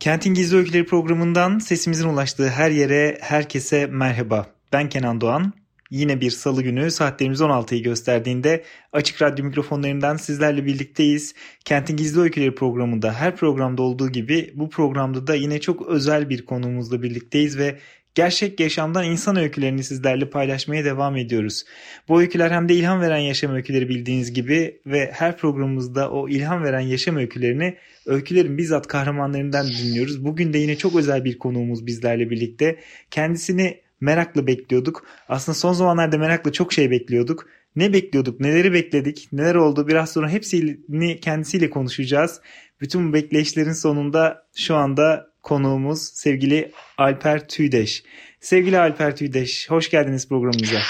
Kentin Gizli Öyküleri programından sesimizin ulaştığı her yere, herkese merhaba. Ben Kenan Doğan. Yine bir salı günü saatlerimiz 16'yı gösterdiğinde açık radyo mikrofonlarından sizlerle birlikteyiz. Kentin Gizli Öyküleri programında her programda olduğu gibi bu programda da yine çok özel bir konuğumuzla birlikteyiz ve gerçek yaşamdan insan öykülerini sizlerle paylaşmaya devam ediyoruz. Bu öyküler hem de ilham veren yaşam öyküleri bildiğiniz gibi ve her programımızda o ilham veren yaşam öykülerini öykülerin bizzat kahramanlarından dinliyoruz. Bugün de yine çok özel bir konuğumuz bizlerle birlikte. Kendisini merakla bekliyorduk. Aslında son zamanlarda merakla çok şey bekliyorduk. Ne bekliyorduk, neleri bekledik, neler oldu biraz sonra hepsini kendisiyle konuşacağız. Bütün bu bekleyişlerin sonunda şu anda konuğumuz sevgili Alper Tüydeş. Sevgili Alper Tüydeş, hoş geldiniz programımıza.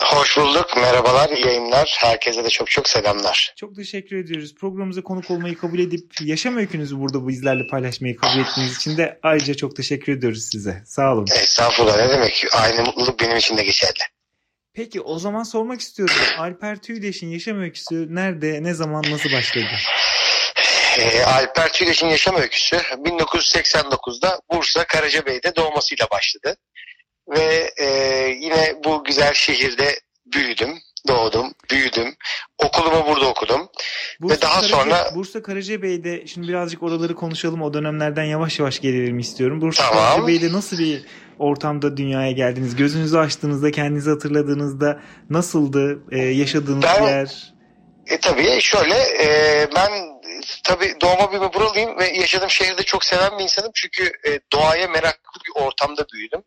Hoş bulduk. Merhabalar, iyi yayınlar. Herkese de çok çok selamlar. Çok teşekkür ediyoruz. Programımıza konuk olmayı kabul edip yaşam öykünüzü burada bizlerle paylaşmayı kabul ettiğiniz için de ayrıca çok teşekkür ediyoruz size. Sağ olun. Estağfurullah ne demek. Aynı mutluluk benim için de geçerli. Peki o zaman sormak istiyorum. Alper Tüydeş'in yaşam öyküsü nerede, ne zaman, nasıl başladı? E, Alper Tüyleş'in yaşam öyküsü 1989'da Bursa Karacabey'de doğmasıyla başladı. Ve e, yine bu güzel şehirde büyüdüm, doğdum, büyüdüm. Okulumu burada okudum. Bursa Ve daha Karaca, sonra Bursa Karacabey'de şimdi birazcık oraları konuşalım. O dönemlerden yavaş yavaş gelelim istiyorum. Bursa Tamam. Karacabey'de nasıl bir ortamda dünyaya geldiniz? Gözünüzü açtığınızda, kendinizi hatırladığınızda nasıldı e, yaşadığınız Ben- yer? E tabii şöyle e, ben tabii doğma büyüme buralıyım ve yaşadığım şehirde çok seven bir insanım. Çünkü e, doğaya meraklı bir ortamda büyüdüm.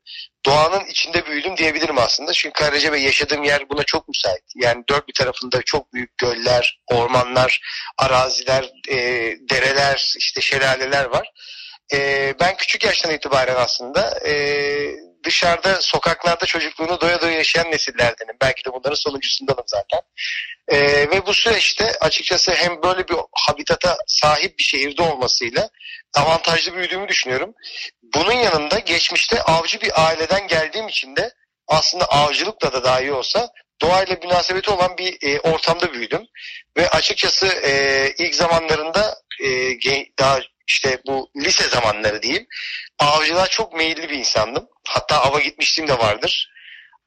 Doğanın içinde büyüdüm diyebilirim aslında. Çünkü Karacabey yaşadığım yer buna çok müsait. Yani dört bir tarafında çok büyük göller, ormanlar, araziler, e, dereler, işte şelaleler var. E, ben küçük yaştan itibaren aslında e, dışarıda sokaklarda çocukluğunu doya doya yaşayan nesillerdenim. Belki de bunların sonuncusundanım zaten. Ee, ve bu süreçte açıkçası hem böyle bir habitata sahip bir şehirde olmasıyla avantajlı büyüdüğümü düşünüyorum. Bunun yanında geçmişte avcı bir aileden geldiğim için de aslında avcılıkla da dahi olsa doğayla münasebeti olan bir e, ortamda büyüdüm. Ve açıkçası e, ilk zamanlarında e, daha işte bu lise zamanları diyeyim avcılığa çok meyilli bir insandım. Hatta ava gitmişliğim de vardır.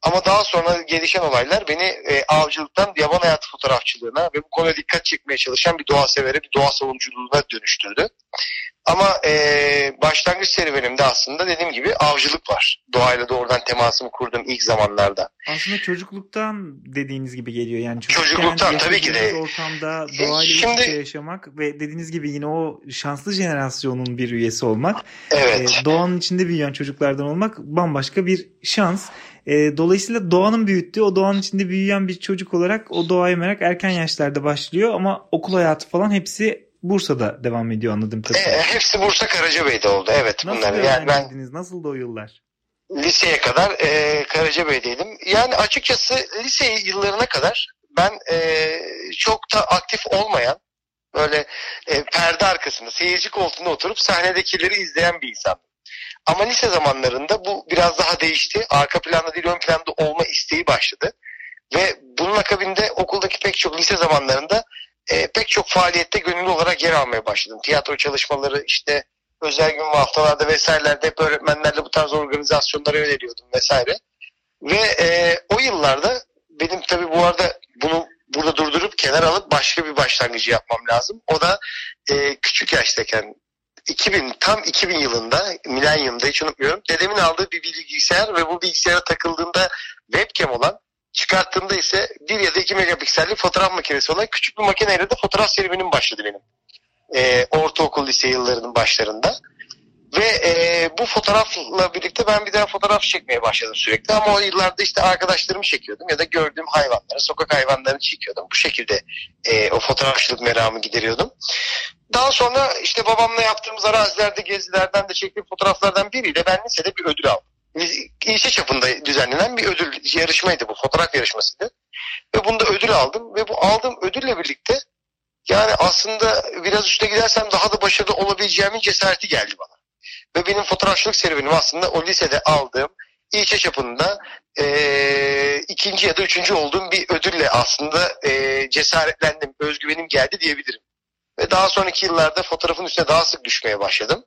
Ama daha sonra gelişen olaylar beni e, avcılıktan yaban hayatı fotoğrafçılığına ve bu konuya dikkat çekmeye çalışan bir doğa severe, bir doğa savunuculuğuna dönüştürdü. Ama e, başlangıç serüvenimde aslında dediğim gibi avcılık var. Doğayla doğrudan temasımı kurduğum ilk zamanlarda. Aslında çocukluktan dediğiniz gibi geliyor. Yani Çocukluktan tabii ki de. ortamda doğayla iç Şimdi- yaşamak ve dediğiniz gibi yine o şanslı jenerasyonun bir üyesi olmak. Evet. Ee, doğanın içinde büyüyen çocuklardan olmak bambaşka bir şans. Ee, dolayısıyla doğanın büyüttüğü, o doğanın içinde büyüyen bir çocuk olarak o doğaya merak erken yaşlarda başlıyor ama okul hayatı falan hepsi Bursa'da devam ediyor anladığım E, kadarıyla. hepsi Bursa Karacabey'de oldu. Evet Nasıl bunlar. Yani ben? Nasıldı o yıllar? liseye kadar e, Karacabey'deydim. Yani açıkçası lise yıllarına kadar ben e, çok da aktif olmayan böyle e, perde arkasında seyirci koltuğunda oturup sahnedekileri izleyen bir insan. Ama lise zamanlarında bu biraz daha değişti. Arka planda değil ön planda olma isteği başladı. Ve bunun akabinde okuldaki pek çok lise zamanlarında e, pek çok faaliyette gönüllü olarak yer almaya başladım. Tiyatro çalışmaları işte özel gün ve haftalarda vesairelerde hep öğretmenlerle bu tarz organizasyonlara yöneliyordum vesaire. Ve e, o yıllarda benim tabii bu arada bunu burada durdurup kenara alıp başka bir başlangıcı yapmam lazım. O da e, küçük yaştayken 2000 tam 2000 yılında milenyumda hiç unutmuyorum. Dedemin aldığı bir bilgisayar ve bu bilgisayara takıldığında webcam olan çıkarttığımda ise 1 ya da 2 megapikselli fotoğraf makinesi olan küçük bir makineyle de fotoğraf serüvenim başladı benim. E, ortaokul lise yıllarının başlarında. Ve e, bu fotoğrafla birlikte ben bir daha fotoğraf çekmeye başladım sürekli. Ama o yıllarda işte arkadaşlarımı çekiyordum ya da gördüğüm hayvanları, sokak hayvanlarını çekiyordum. Bu şekilde e, o fotoğrafçılık meramı gideriyordum. Daha sonra işte babamla yaptığımız arazilerde, gezilerden de çektiğim fotoğraflardan biriyle ben lisede bir ödül aldım. İlçe çapında düzenlenen bir ödül yarışmaydı bu, fotoğraf yarışmasıydı. Ve bunda ödül aldım ve bu aldığım ödülle birlikte yani aslında biraz üstte gidersem daha da başarılı olabileceğimin cesareti geldi bana. Ve benim fotoğrafçılık serüvenim aslında o lisede aldığım ilçe çapında e, ikinci ya da üçüncü olduğum bir ödülle aslında e, cesaretlendim, özgüvenim geldi diyebilirim. Ve daha sonraki yıllarda fotoğrafın üstüne daha sık düşmeye başladım.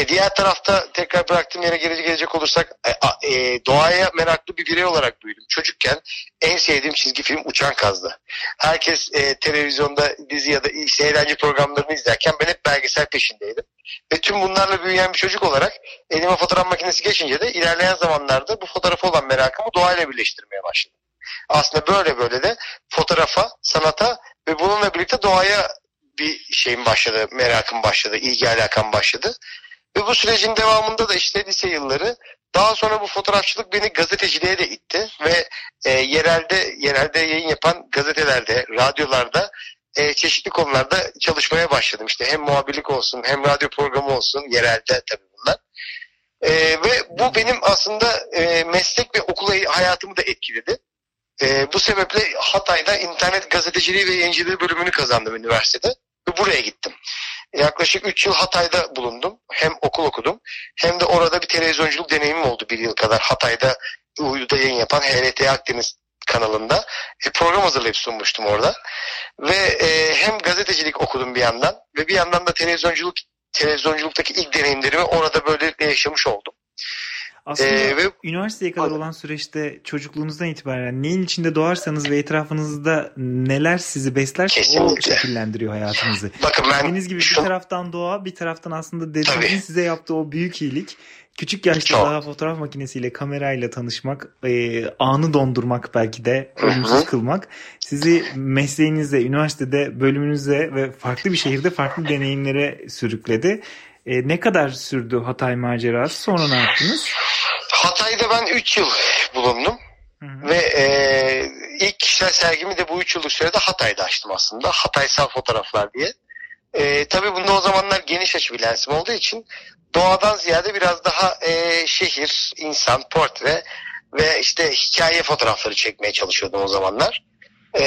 E diğer tarafta tekrar bıraktığım yere gelecek, gelecek olursak e, e, doğaya meraklı bir birey olarak büyüdüm. Çocukken en sevdiğim çizgi film Uçan Kazdı. Herkes e, televizyonda dizi ya da işte eğlence programlarını izlerken ben hep belgesel peşindeydim. Ve tüm bunlarla büyüyen bir çocuk olarak elime fotoğraf makinesi geçince de ilerleyen zamanlarda bu fotoğrafa olan merakımı doğayla birleştirmeye başladım. Aslında böyle böyle de fotoğrafa, sanata ve bununla birlikte doğaya bir şeyim başladı, merakım başladı, ilgi alakam başladı. Ve bu sürecin devamında da işte lise yılları daha sonra bu fotoğrafçılık beni gazeteciliğe de itti ve e, yerelde yerelde yayın yapan gazetelerde, radyolarda e, çeşitli konularda çalışmaya başladım. İşte hem muhabirlik olsun hem radyo programı olsun yerelde tabii bunlar. E, ve bu benim aslında e, meslek ve okul hayatımı da etkiledi. E, bu sebeple Hatay'da internet gazeteciliği ve yayıncılığı bölümünü kazandım üniversitede ve buraya gittim. Yaklaşık 3 yıl Hatay'da bulundum. Hem okul okudum hem de orada bir televizyonculuk deneyimim oldu bir yıl kadar. Hatay'da uyduda yayın yapan HRT Akdeniz kanalında e, program hazırlayıp sunmuştum orada. Ve e, hem gazetecilik okudum bir yandan ve bir yandan da televizyonculuk televizyonculuktaki ilk deneyimlerimi orada böyle yaşamış oldum. Aslında ee, ve, üniversiteye kadar olan süreçte çocukluğunuzdan itibaren neyin içinde doğarsanız ve etrafınızda neler sizi besler kesinlikle. o şekillendiriyor hayatınızı. Bakın ben Dediğiniz gibi şu... bir taraftan doğa bir taraftan aslında dedenin size yaptığı o büyük iyilik. Küçük yaşta Çok. daha fotoğraf makinesiyle kamerayla tanışmak, e, anı dondurmak belki de ölümsüz kılmak sizi mesleğinizde, üniversitede, bölümünüzde ve farklı bir şehirde farklı deneyimlere sürükledi. E, ne kadar sürdü Hatay macerası? Sonra ne yaptınız? Hatay'da ben 3 yıl bulundum. Hı hı. Ve e, ilk kişisel sergimi de bu 3 yıllık sürede Hatay'da açtım aslında. Hataysal fotoğraflar diye. E, tabii bunda o zamanlar geniş açı bir lensim olduğu için doğadan ziyade biraz daha e, şehir, insan, portre ve işte hikaye fotoğrafları çekmeye çalışıyordum o zamanlar. E,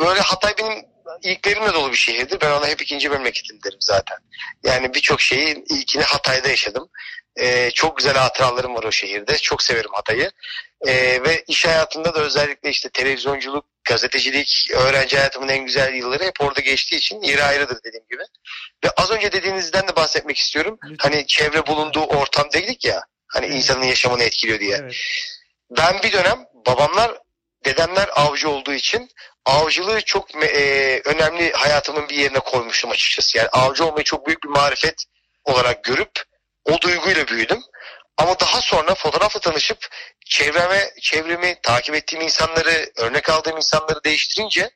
böyle Hatay benim ilklerimle dolu bir şehirdir. Ben ona hep ikinci memleketim derim zaten. Yani birçok şeyi ilkini Hatay'da yaşadım. Ee, çok güzel hatıralarım var o şehirde. Çok severim Hatay'ı. Ee, ve iş hayatında da özellikle işte televizyonculuk, gazetecilik, öğrenci hayatımın en güzel yılları hep orada geçtiği için yeri ayrıdır dediğim gibi. Ve az önce dediğinizden de bahsetmek istiyorum. Hani çevre bulunduğu ortam dedik ya. Hani insanın yaşamını etkiliyor diye. Evet. Ben bir dönem babamlar dedemler avcı olduğu için avcılığı çok e, önemli hayatımın bir yerine koymuştum açıkçası. Yani avcı olmayı çok büyük bir marifet olarak görüp o duyguyla büyüdüm. Ama daha sonra fotoğrafla tanışıp çevreme, çevremi, takip ettiğim insanları, örnek aldığım insanları değiştirince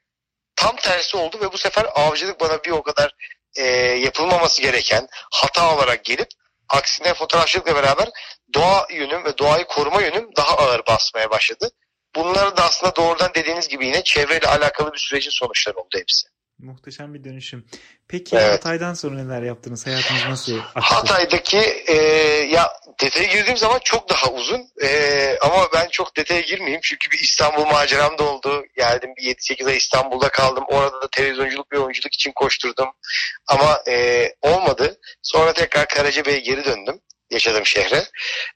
tam tersi oldu ve bu sefer avcılık bana bir o kadar e, yapılmaması gereken hata olarak gelip aksine fotoğrafçılıkla beraber doğa yönüm ve doğayı koruma yönüm daha ağır basmaya başladı. Bunlar da aslında doğrudan dediğiniz gibi yine çevreyle alakalı bir sürecin sonuçları oldu hepsi. Muhteşem bir dönüşüm. Peki evet. Hatay'dan sonra neler yaptınız? Hayatınız nasıl aktı? Hatay'daki e, ya detaya girdiğim zaman çok daha uzun e, ama ben çok detaya girmeyeyim çünkü bir İstanbul maceram da oldu. Geldim bir 7-8 ay İstanbul'da kaldım. Orada da televizyonculuk ve oyunculuk için koşturdum. Ama e, olmadı. Sonra tekrar Karacabey'e geri döndüm yaşadığım şehre.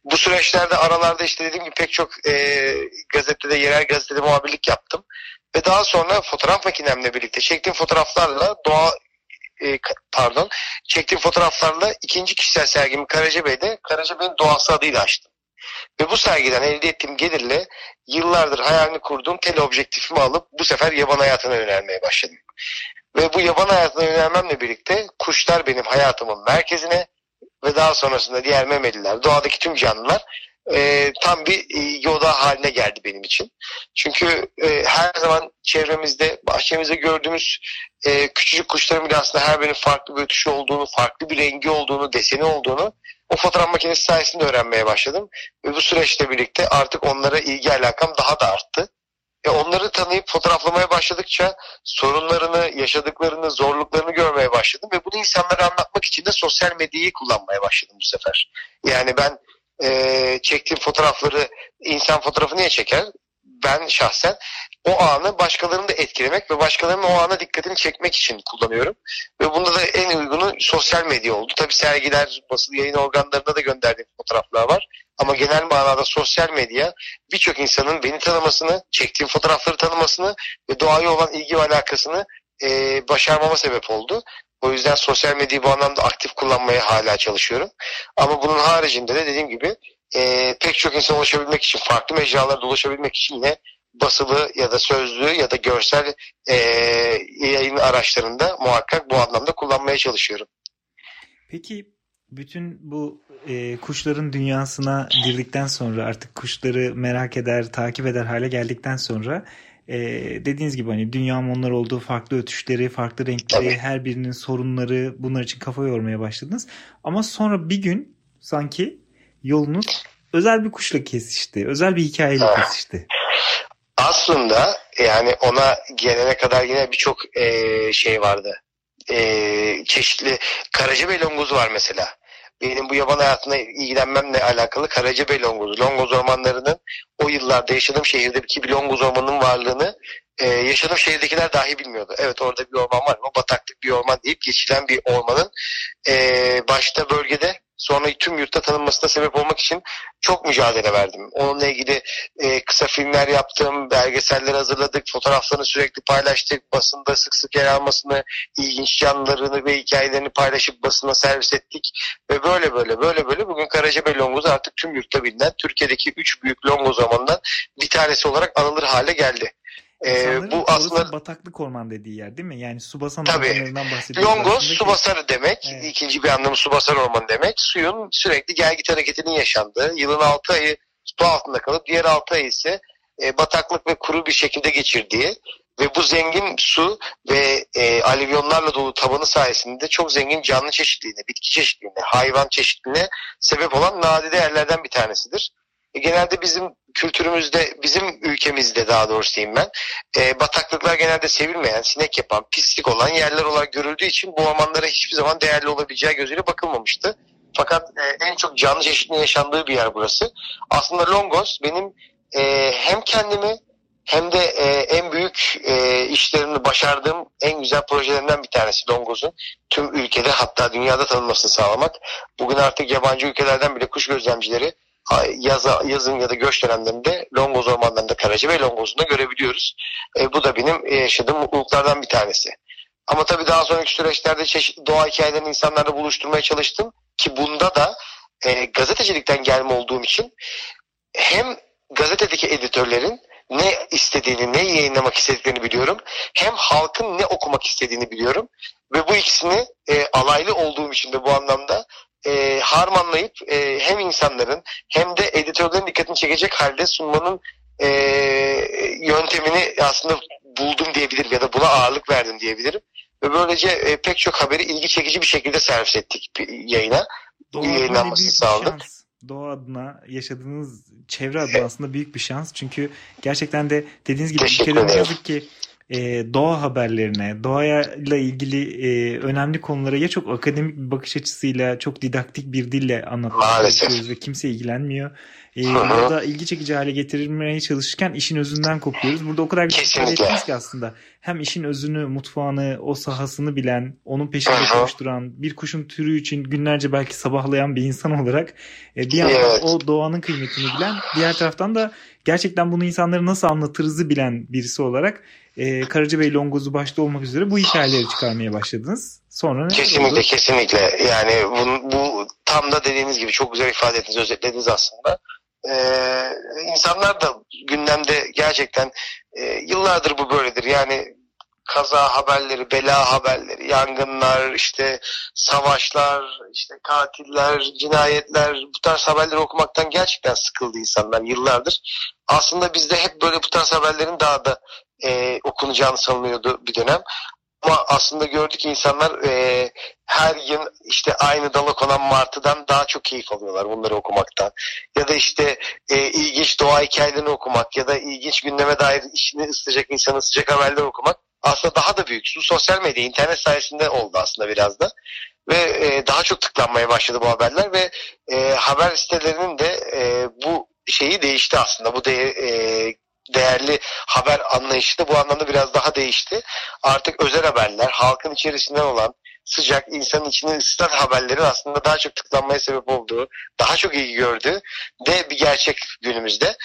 Bu süreçlerde aralarda işte dediğim gibi pek çok e, gazetede, yerel gazetede muhabirlik yaptım. Ve daha sonra fotoğraf makinemle birlikte çektiğim fotoğraflarla doğa e, pardon çektiğim fotoğraflarla ikinci kişisel sergimi Karacabey'de Karacabey'in doğası adıyla açtım. Ve bu sergiden elde ettiğim gelirle yıllardır hayalini kurduğum teleobjektifimi alıp bu sefer yaban hayatına yönelmeye başladım. Ve bu yaban hayatına yönelmemle birlikte kuşlar benim hayatımın merkezine, ve daha sonrasında diğer memeliler, doğadaki tüm canlılar e, tam bir e, yoda haline geldi benim için. Çünkü e, her zaman çevremizde, bahçemizde gördüğümüz e, küçücük kuşların bile aslında her birinin farklı bir ötüşü olduğunu, farklı bir rengi olduğunu, deseni olduğunu o fotoğraf makinesi sayesinde öğrenmeye başladım. Ve bu süreçle birlikte artık onlara ilgi alakam daha da arttı. Ve onları tanıyıp fotoğraflamaya başladıkça sorunlarını, yaşadıklarını, zorluklarını görmeye başladım. Ve bunu insanlara anlatmak için de sosyal medyayı kullanmaya başladım bu sefer. Yani ben e, çektiğim fotoğrafları, insan fotoğrafı niye çeker? Ben şahsen o anı başkalarını da etkilemek ve başkalarının o ana dikkatini çekmek için kullanıyorum. Ve bunda da en uygunu sosyal medya oldu. Tabi sergiler, basılı yayın organlarına da gönderdiğim fotoğraflar var. Ama genel manada sosyal medya birçok insanın beni tanımasını, çektiğim fotoğrafları tanımasını ve doğaya olan ilgi ve alakasını e, başarmama sebep oldu. O yüzden sosyal medyayı bu anlamda aktif kullanmaya hala çalışıyorum. Ama bunun haricinde de dediğim gibi e, pek çok insan ulaşabilmek için, farklı mecralarda ulaşabilmek için yine basılı ya da sözlü ya da görsel e, yayın araçlarında muhakkak bu anlamda kullanmaya çalışıyorum. Peki bütün bu e, kuşların dünyasına girdikten sonra artık kuşları merak eder, takip eder hale geldikten sonra e, dediğiniz gibi hani dünya onlar olduğu farklı ötüşleri, farklı renkleri, Tabii. her birinin sorunları bunlar için kafa yormaya başladınız. Ama sonra bir gün sanki yolunuz özel bir kuşla kesişti. Özel bir hikayeyle kesişti aslında yani ona gelene kadar yine birçok e, şey vardı. E, çeşitli Karacabey longozu var mesela. Benim bu yaban hayatına ilgilenmemle alakalı Karacabey longozu. Longoz ormanlarının o yıllarda yaşadığım şehirdeki bir longoz ormanının varlığını e, yaşadığım şehirdekiler dahi bilmiyordu. Evet orada bir orman var ama bataklık bir orman deyip geçilen bir ormanın e, başta bölgede sonra tüm yurtta tanınmasına sebep olmak için çok mücadele verdim. Onunla ilgili e, kısa filmler yaptım, belgeseller hazırladık, fotoğraflarını sürekli paylaştık, basında sık sık yer almasını, ilginç canlılarını ve hikayelerini paylaşıp basına servis ettik. Ve böyle böyle böyle böyle bugün Karacabey Longozu artık tüm yurtta bilinen Türkiye'deki üç büyük longoz zamanından bir tanesi olarak anılır hale geldi. Ee, bu aslında bataklık orman dediği yer değil mi? Yani Subasan ormanlarından bahsediyoruz. Longos Subasarı demek. Evet. İkinci bir anlamı Subasar orman demek. Suyun sürekli gelgit hareketinin yaşandığı, yılın 6 ayı su altında kalıp diğer 6 ayı ise e, bataklık ve kuru bir şekilde geçirdiği ve bu zengin su ve e, alüvyonlarla dolu tabanı sayesinde çok zengin canlı çeşitliliğine, bitki çeşitliliğine, hayvan çeşitliliğine sebep olan nadide yerlerden bir tanesidir. E, genelde bizim kültürümüzde, bizim ülkemizde daha doğrusu diyeyim ben, e, bataklıklar genelde sevilmeyen, sinek yapan, pislik olan yerler olarak görüldüğü için bu ormanlara hiçbir zaman değerli olabileceği gözüyle bakılmamıştı. Fakat e, en çok canlı çeşitliliğin yaşandığı bir yer burası. Aslında Longos benim e, hem kendimi hem de e, en büyük e, işlerini başardığım en güzel projelerinden bir tanesi Longos'un. Tüm ülkede hatta dünyada tanınmasını sağlamak. Bugün artık yabancı ülkelerden bile kuş gözlemcileri yaza, yazın ya da göç dönemlerinde Longoz ormanlarında Karaca ve Longoz'unda görebiliyoruz. E, bu da benim e, yaşadığım mutluluklardan bir tanesi. Ama tabii daha sonraki süreçlerde çeşitli doğa hikayelerini insanlarla buluşturmaya çalıştım ki bunda da e, gazetecilikten gelme olduğum için hem gazetedeki editörlerin ne istediğini, ne yayınlamak istediklerini biliyorum. Hem halkın ne okumak istediğini biliyorum. Ve bu ikisini e, alaylı olduğum için de bu anlamda harmanlayıp e, hem insanların hem de editörlerin dikkatini çekecek halde sunmanın e, yöntemini aslında buldum diyebilirim ya da buna ağırlık verdim diyebilirim. Ve böylece e, pek çok haberi ilgi çekici bir şekilde servis ettik yayına. Doğa yayınlanmasını sağladık. Şans. Doğa adına yaşadığınız çevre adına aslında büyük bir şans. Çünkü gerçekten de dediğiniz gibi ülkede yazık ki e, doğa haberlerine, doğayla ilgili e, önemli konulara ya çok akademik bir bakış açısıyla, çok didaktik bir dille anlatmaya çalışıyoruz ve kimse ilgilenmiyor. E, ya da ilgi çekici hale getirilmeye çalışırken işin özünden kopuyoruz. Burada o kadar güzel ettiniz ki aslında. Hem işin özünü, mutfağını, o sahasını bilen, onun peşinde koşturan, bir kuşun türü için günlerce belki sabahlayan bir insan olarak e, bir yandan evet. o doğanın kıymetini bilen, diğer taraftan da gerçekten bunu insanlara nasıl anlatırızı bilen birisi olarak e, Karacabey Longoz'u başta olmak üzere bu hikayeleri çıkarmaya başladınız. Sonra ne Kesinlikle oldu? kesinlikle. Yani bu, bu tam da dediğiniz gibi çok güzel ifade ettiniz, özetlediniz aslında. Ee, insanlar da gündemde gerçekten e, yıllardır bu böyledir. Yani kaza haberleri, bela haberleri, yangınlar, işte savaşlar, işte katiller, cinayetler bu tarz haberleri okumaktan gerçekten sıkıldı insanlar yıllardır. Aslında bizde hep böyle bu tarz haberlerin daha da e, okunacağını sanılıyordu bir dönem. Ama aslında gördük insanlar e, her yıl işte aynı dala konan martıdan daha çok keyif alıyorlar bunları okumaktan. Ya da işte e, ilginç doğa hikayelerini okumak ya da ilginç gündeme dair işini ısıtacak insanın sıcak haberler okumak aslında daha da büyük. Bu sosyal medya, internet sayesinde oldu aslında biraz da. Ve e, daha çok tıklanmaya başladı bu haberler ve e, haber sitelerinin de e, bu şeyi değişti aslında. Bu de, e, değerli haber anlayışı da bu anlamda biraz daha değişti. Artık özel haberler, halkın içerisinden olan sıcak, insanın içini ısıtan haberlerin aslında daha çok tıklanmaya sebep olduğu, daha çok ilgi gördüğü de bir gerçek günümüzde.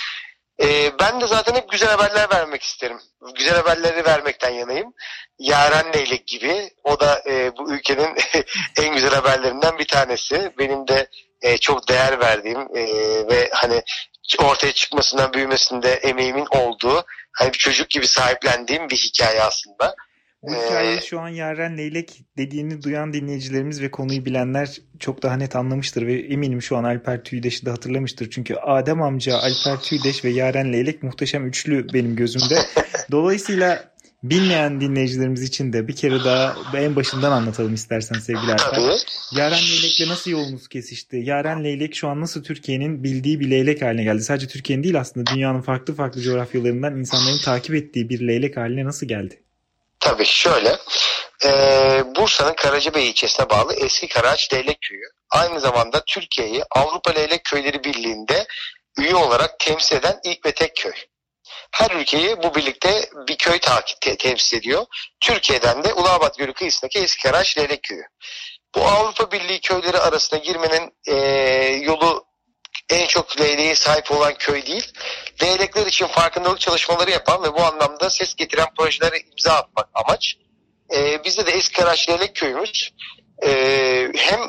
Ee, ben de zaten hep güzel haberler vermek isterim. Güzel haberleri vermekten yanayım. Yaren Leylek gibi. O da e, bu ülkenin en güzel haberlerinden bir tanesi. Benim de e, çok değer verdiğim e, ve hani ortaya çıkmasından büyümesinde emeğimin olduğu hani bir çocuk gibi sahiplendiğim bir hikaye aslında. Bu hikayeyi şu an Yaren Leylek dediğini duyan dinleyicilerimiz ve konuyu bilenler çok daha net anlamıştır ve eminim şu an Alper Tüydeş'i de hatırlamıştır. Çünkü Adem amca, Alper Tüydeş ve Yaren Leylek muhteşem üçlü benim gözümde. Dolayısıyla bilmeyen dinleyicilerimiz için de bir kere daha en başından anlatalım istersen sevgili Alper. Yaren Leylek'le nasıl yolunuz kesişti? Yaren Leylek şu an nasıl Türkiye'nin bildiği bir leylek haline geldi? Sadece Türkiye'nin değil aslında dünyanın farklı farklı coğrafyalarından insanların takip ettiği bir leylek haline nasıl geldi? Tabii şöyle. E, Bursa'nın Karacabey ilçesine bağlı Eski Karaağaç Leylek Köyü. Aynı zamanda Türkiye'yi Avrupa Leylek Köyleri Birliği'nde üye olarak temsil eden ilk ve tek köy. Her ülkeyi bu birlikte bir köy te- temsil ediyor. Türkiye'den de Ulabat Gölü kıyısındaki Eski Karaağaç Leylek Köyü. Bu Avrupa Birliği köyleri arasında girmenin e, yolu en çok leyleğe sahip olan köy değil. Leylekler için farkındalık çalışmaları yapan ve bu anlamda ses getiren projelere imza atmak amaç. Ee, bizde de Eski Karaç Leylek Köyümüz e, hem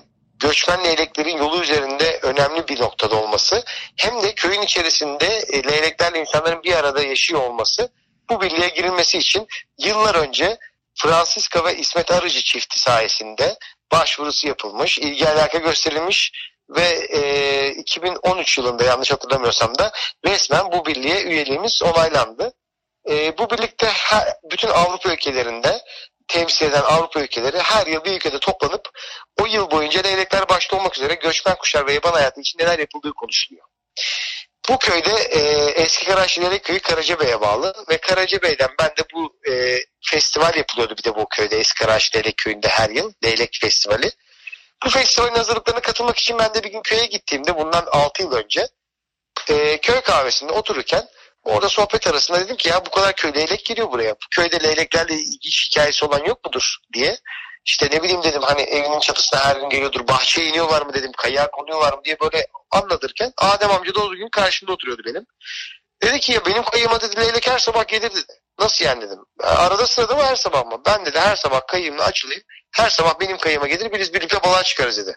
göçmen leyleklerin yolu üzerinde önemli bir noktada olması hem de köyün içerisinde e, leyleklerle insanların bir arada yaşıyor olması bu birliğe girilmesi için yıllar önce Francisca ve İsmet Arıcı çifti sayesinde başvurusu yapılmış, ilgi alaka gösterilmiş ve e, 2013 yılında yanlış hatırlamıyorsam da resmen bu birliğe üyeliğimiz onaylandı. E, bu birlikte her, bütün Avrupa ülkelerinde temsil eden Avrupa ülkeleri her yıl bir ülkede toplanıp o yıl boyunca leylekler başta olmak üzere göçmen kuşlar ve yaban hayatı için neler yapıldığı konuşuluyor. Bu köyde e, Eski Leylek Köyü Karacabey'e bağlı ve Karacabey'den ben de bu e, festival yapılıyordu bir de bu köyde Eski Leylek Köyü'nde her yıl Leylek Festivali. Bu festivalin hazırlıklarına katılmak için ben de bir gün köye gittiğimde bundan 6 yıl önce e, köy kahvesinde otururken orada sohbet arasında dedim ki ya bu kadar köy leylek geliyor buraya. Bu köyde leyleklerle ilginç hikayesi olan yok mudur diye. İşte ne bileyim dedim hani evinin çatısına her gün geliyordur. Bahçeye iniyorlar mı dedim. Kayağa konuyorlar mı diye böyle anlatırken Adem amca da o gün karşımda oturuyordu benim. Dedi ki ya benim kayıma dedi leylek her sabah gelir dedi. Nasıl yani dedim. Arada sırada mı her sabah mı? Ben dedi her sabah kayığımla açılayım. Her sabah benim kayıma gelir biz birlikte balığa çıkarız dedi.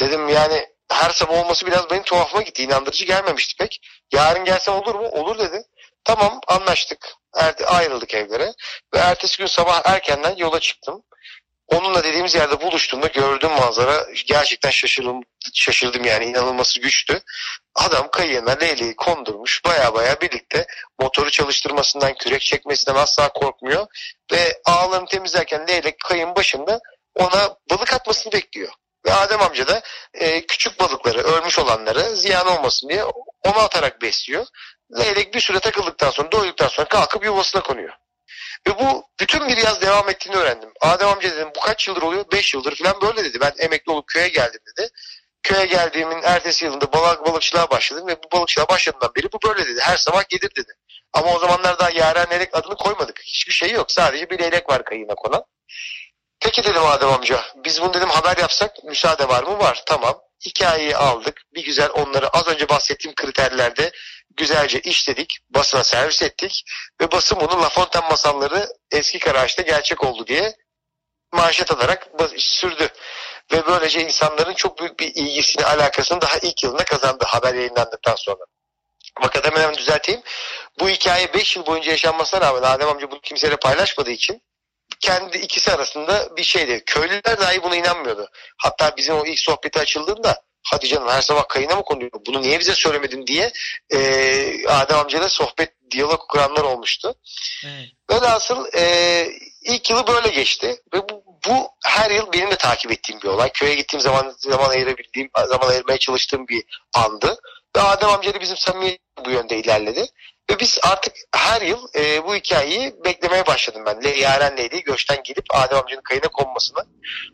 Dedim yani her sabah olması biraz benim tuhafıma gitti. İnandırıcı gelmemişti pek. Yarın gelsem olur mu? Olur dedi. Tamam anlaştık. Er ayrıldık evlere. Ve ertesi gün sabah erkenden yola çıktım. Onunla dediğimiz yerde buluştuğumda gördüğüm manzara gerçekten şaşırdım, şaşırdım yani inanılması güçtü. Adam kayığına leyleği kondurmuş baya baya birlikte motoru çalıştırmasından, kürek çekmesinden asla korkmuyor. Ve ağlarını temizlerken leylek kayın başında ona balık atmasını bekliyor. Adem amca da e, küçük balıkları, ölmüş olanları ziyan olmasın diye onu atarak besliyor. Leylek bir süre takıldıktan sonra, doyduktan sonra kalkıp yuvasına konuyor. Ve bu bütün bir yaz devam ettiğini öğrendim. Adem amca dedim bu kaç yıldır oluyor? 5 yıldır falan böyle dedi. Ben emekli olup köye geldim dedi. Köye geldiğimin ertesi yılında balık balıkçılığa başladım ve bu balıkçılığa başladığımdan beri bu böyle dedi. Her sabah gelir dedi. Ama o zamanlar daha yaren leylek adını koymadık. Hiçbir şey yok. Sadece bir leylek var kayığına konan. Peki dedim Adem amca. Biz bunu dedim haber yapsak müsaade var mı? Var. Tamam. Hikayeyi aldık. Bir güzel onları az önce bahsettiğim kriterlerde güzelce işledik. Basına servis ettik. Ve basın bunu La Fontaine masalları eski Karaağaç'ta gerçek oldu diye manşet alarak sürdü. Ve böylece insanların çok büyük bir ilgisini, alakasını daha ilk yılında kazandı haber yayınlandıktan sonra. Fakat hemen hemen düzelteyim. Bu hikaye 5 yıl boyunca yaşanmasına rağmen Adem amca bunu kimseyle paylaşmadığı için kendi ikisi arasında bir şeydi. Köylüler dahi buna inanmıyordu. Hatta bizim o ilk sohbeti açıldığında hadi canım her sabah kayına mı konuyor? Bunu niye bize söylemedin diye e, Adem amcayla sohbet, diyalog kuranlar olmuştu. Evet. Velhasıl e, ilk yılı böyle geçti ve bu, bu her yıl benim de takip ettiğim bir olay. Köye gittiğim zaman zaman ayırabildiğim, zaman ayırmaya çalıştığım bir andı. Ve Adem amcayla bizim samimiyet bu yönde ilerledi. Ve biz artık her yıl e, bu hikayeyi beklemeye başladım ben. Yaren neydi? Göçten gidip Adem amcanın kayına konmasını.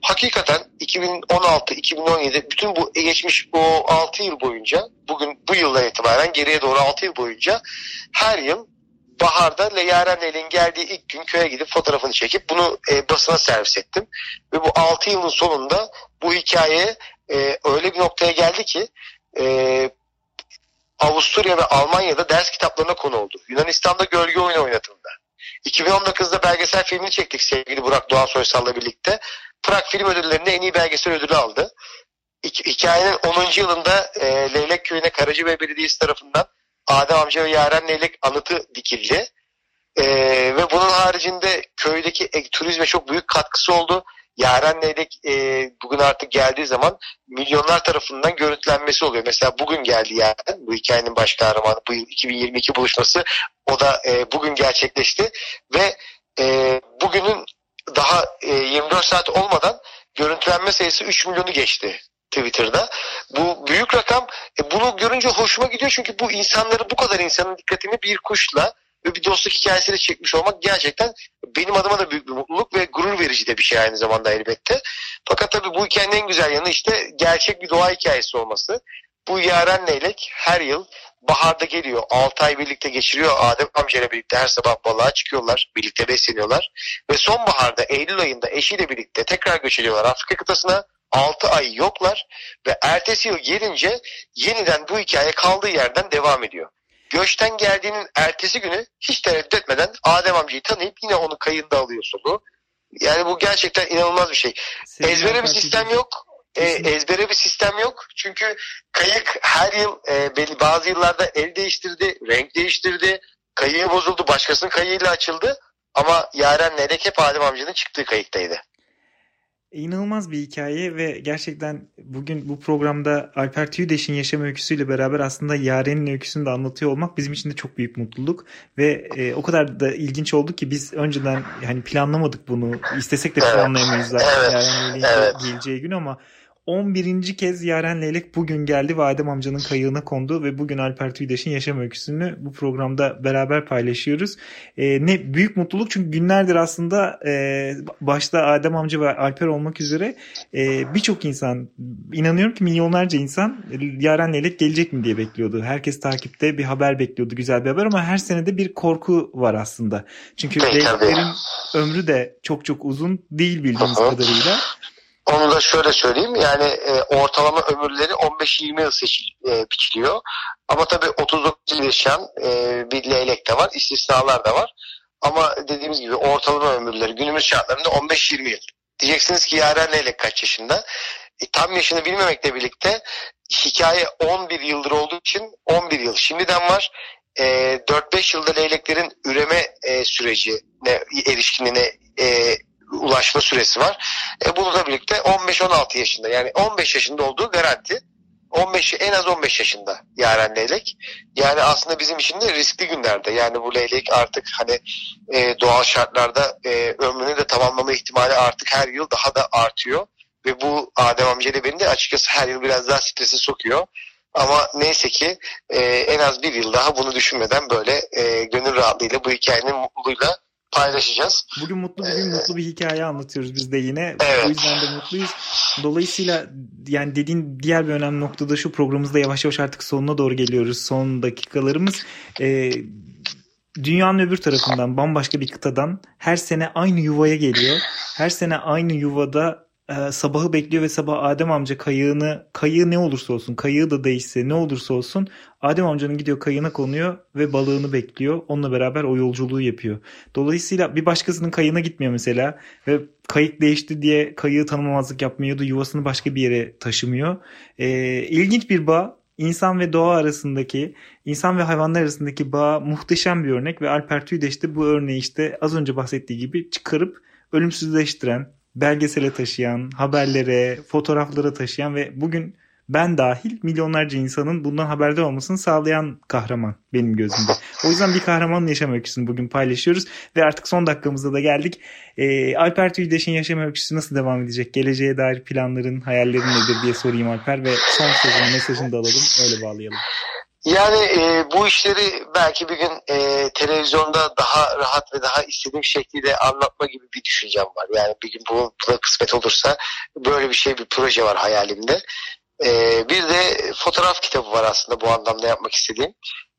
Hakikaten 2016-2017 bütün bu geçmiş o 6 yıl boyunca bugün bu yıldan itibaren geriye doğru 6 yıl boyunca her yıl baharda Yaren Ley'in geldiği ilk gün köye gidip fotoğrafını çekip bunu e, basına servis ettim. Ve bu 6 yılın sonunda bu hikaye e, öyle bir noktaya geldi ki e, Avusturya ve Almanya'da ders kitaplarına konu oldu. Yunanistan'da gölge oyunu oynatıldı. 2019'da belgesel filmini çektik sevgili Burak Doğan Soysal'la birlikte. Prag Film Ödülleri'nde en iyi belgesel ödülü aldı. Hikayenin 10. yılında e, Leylek Köyü'ne Karacabey Belediyesi tarafından Adem amca ve Yaren Leylek anıtı dikildi. E, ve bunun haricinde köydeki e, turizme çok büyük katkısı oldu. Yaren Leylek e, bugün artık geldiği zaman milyonlar tarafından görüntülenmesi oluyor. Mesela bugün geldi Yaren bu hikayenin baş kahramanı bu yıl 2022 buluşması o da e, bugün gerçekleşti ve e, bugünün daha e, 24 saat olmadan görüntülenme sayısı 3 milyonu geçti Twitter'da. Bu büyük rakam e, bunu görünce hoşuma gidiyor çünkü bu insanları bu kadar insanın dikkatini bir kuşla ve bir dostluk hikayesiyle çekmiş olmak gerçekten benim adıma da büyük bir mutluluk ve gurur verici de bir şey aynı zamanda elbette. Fakat tabii bu hikayenin en güzel yanı işte gerçek bir doğa hikayesi olması. Bu Yaren Leylek her yıl baharda geliyor. 6 ay birlikte geçiriyor Adem amcayla birlikte her sabah balığa çıkıyorlar. Birlikte besleniyorlar. Ve sonbaharda Eylül ayında eşiyle birlikte tekrar göç ediyorlar Afrika kıtasına. 6 ay yoklar ve ertesi yıl gelince yeniden bu hikaye kaldığı yerden devam ediyor göçten geldiğinin ertesi günü hiç tereddüt etmeden Adem amcayı tanıyıp yine onu kayında alıyor soluğu. Yani bu gerçekten inanılmaz bir şey. Senin ezbere bir sistem yok. E, ezbere bir sistem yok. Çünkü kayık her yıl e, belli bazı yıllarda el değiştirdi, renk değiştirdi. Kayığı bozuldu, başkasının kayığıyla açıldı. Ama Yaren Nedek hep Adem amcanın çıktığı kayıktaydı. İnanılmaz bir hikaye ve gerçekten bugün bu programda Alper Tüydeş'in yaşam öyküsüyle beraber aslında Yaren'in öyküsünü de anlatıyor olmak bizim için de çok büyük mutluluk. Ve e, o kadar da ilginç oldu ki biz önceden hani planlamadık bunu. İstesek de planlayamayız zaten evet, Yaren'in evet. geleceği gün ama 11. kez Yaren Leylek bugün geldi ve Adem amcanın kayığına kondu ve bugün Alper Tüydeş'in yaşam öyküsünü bu programda beraber paylaşıyoruz. E, ne büyük mutluluk çünkü günlerdir aslında e, başta Adem amca ve Alper olmak üzere e, birçok insan inanıyorum ki milyonlarca insan Yaren Leylek gelecek mi diye bekliyordu. Herkes takipte bir haber bekliyordu güzel bir haber ama her senede bir korku var aslında. Çünkü Leyleklerin ömrü de çok çok uzun değil bildiğimiz kadarıyla. Onu da şöyle söyleyeyim yani e, ortalama ömürleri 15-20 yıl seçil, e, biçiliyor. Ama tabii 39 yıl yaşayan e, bir leylek de var, istisnalar da var. Ama dediğimiz gibi ortalama ömürleri günümüz şartlarında 15-20 yıl. Diyeceksiniz ki Yaren Leylek kaç yaşında? E, tam yaşını bilmemekle birlikte hikaye 11 yıldır olduğu için 11 yıl şimdiden var. E, 4-5 yılda leyleklerin üreme e, sürecine erişkinine e, ulaşma süresi var. E, bununla birlikte 15-16 yaşında yani 15 yaşında olduğu garanti. 15 en az 15 yaşında Yaren Leylek. Yani aslında bizim için de riskli günlerde. Yani bu leylek artık hani e, doğal şartlarda e, ömrünü de tamamlama ihtimali artık her yıl daha da artıyor. Ve bu Adem amcayla beni de açıkçası her yıl biraz daha strese sokuyor. Ama neyse ki e, en az bir yıl daha bunu düşünmeden böyle e, gönül rahatlığıyla bu hikayenin mutluluğuyla paylaşacağız. Bugün mutlu bir gün, ee, mutlu bir hikaye anlatıyoruz biz de yine. Evet. O yüzden de mutluyuz. Dolayısıyla yani dediğin diğer bir önemli noktada şu programımızda yavaş yavaş artık sonuna doğru geliyoruz. Son dakikalarımız. Ee, dünyanın öbür tarafından bambaşka bir kıtadan her sene aynı yuvaya geliyor. Her sene aynı yuvada e, sabahı bekliyor ve sabah Adem amca kayığını kayığı ne olursa olsun kayığı da değişse ne olursa olsun Adem amcanın gidiyor kayığına konuyor ve balığını bekliyor. Onunla beraber o yolculuğu yapıyor. Dolayısıyla bir başkasının kayığına gitmiyor mesela ve kayık değişti diye kayığı tanımamazlık yapmıyordu. Yuvasını başka bir yere taşımıyor. E, ilginç bir bağ. İnsan ve doğa arasındaki, insan ve hayvanlar arasındaki bağ muhteşem bir örnek ve Alper Tüydeş de bu örneği işte az önce bahsettiği gibi çıkarıp ölümsüzleştiren, belgesele taşıyan, haberlere, fotoğraflara taşıyan ve bugün ben dahil milyonlarca insanın bundan haberdar olmasını sağlayan kahraman benim gözümde. O yüzden bir kahramanın yaşam öyküsünü bugün paylaşıyoruz ve artık son dakikamızda da geldik. Ee, Alper Tüydeş'in yaşam öyküsü nasıl devam edecek? Geleceğe dair planların, hayallerin nedir diye sorayım Alper ve son sözünü, mesajını da alalım. Öyle bağlayalım. Yani e, bu işleri belki bir gün e, televizyonda daha rahat ve daha istediğim şekilde anlatma gibi bir düşüncem var. Yani bir gün bu, bu da kısmet olursa böyle bir şey bir proje var hayalimde. E, bir de fotoğraf kitabı var aslında bu anlamda yapmak istediğim.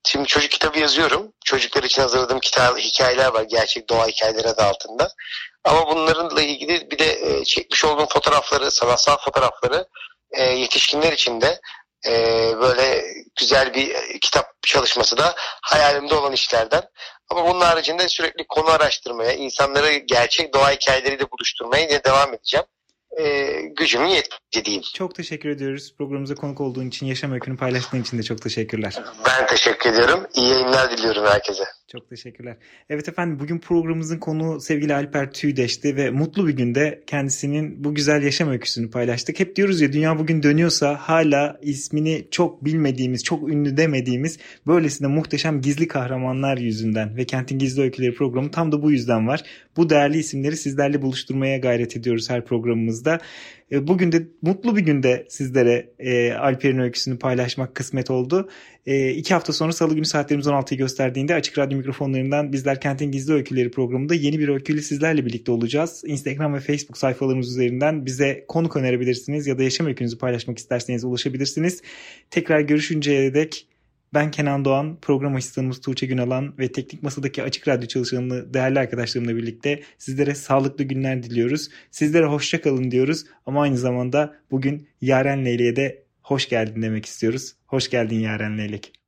Şimdi çocuk kitabı yazıyorum. Çocuklar için hazırladığım kitap, hikayeler var. Gerçek doğa hikayeleri adı altında. Ama bunlarla ilgili bir de e, çekmiş olduğum fotoğrafları, sanatsal fotoğrafları e, yetişkinler için de e, böyle güzel bir kitap çalışması da hayalimde olan işlerden. Ama bunun haricinde sürekli konu araştırmaya, insanları gerçek doğa hikayeleriyle buluşturmaya devam edeceğim e, gücümün yettiği diyeyim. Çok teşekkür ediyoruz. Programımıza konuk olduğun için, yaşam öykünü paylaştığın için de çok teşekkürler. Ben teşekkür ediyorum. İyi yayınlar diliyorum herkese. Çok teşekkürler. Evet efendim bugün programımızın konu sevgili Alper Tüydeş'ti ve mutlu bir günde kendisinin bu güzel yaşam öyküsünü paylaştık. Hep diyoruz ya dünya bugün dönüyorsa hala ismini çok bilmediğimiz, çok ünlü demediğimiz böylesine muhteşem gizli kahramanlar yüzünden ve Kentin Gizli Öyküleri programı tam da bu yüzden var. Bu değerli isimleri sizlerle buluşturmaya gayret ediyoruz her programımızda. E, bugün de mutlu bir günde sizlere e, Alper'in öyküsünü paylaşmak kısmet oldu. E, iki hafta sonra salı günü saatlerimiz 16'yı gösterdiğinde Açık Radyo mikrofonlarından Bizler Kentin Gizli Öyküleri programında yeni bir öyküyle sizlerle birlikte olacağız. Instagram ve Facebook sayfalarımız üzerinden bize konuk önerebilirsiniz ya da yaşam öykünüzü paylaşmak isterseniz ulaşabilirsiniz. Tekrar görüşünceye dek ben Kenan Doğan, program asistanımız Tuğçe Günalan ve teknik masadaki Açık Radyo çalışanı değerli arkadaşlarımla birlikte sizlere sağlıklı günler diliyoruz. Sizlere hoşça kalın diyoruz ama aynı zamanda bugün Yaren Leyle'ye de hoş geldin demek istiyoruz. Hoş geldin Yaren Leylek.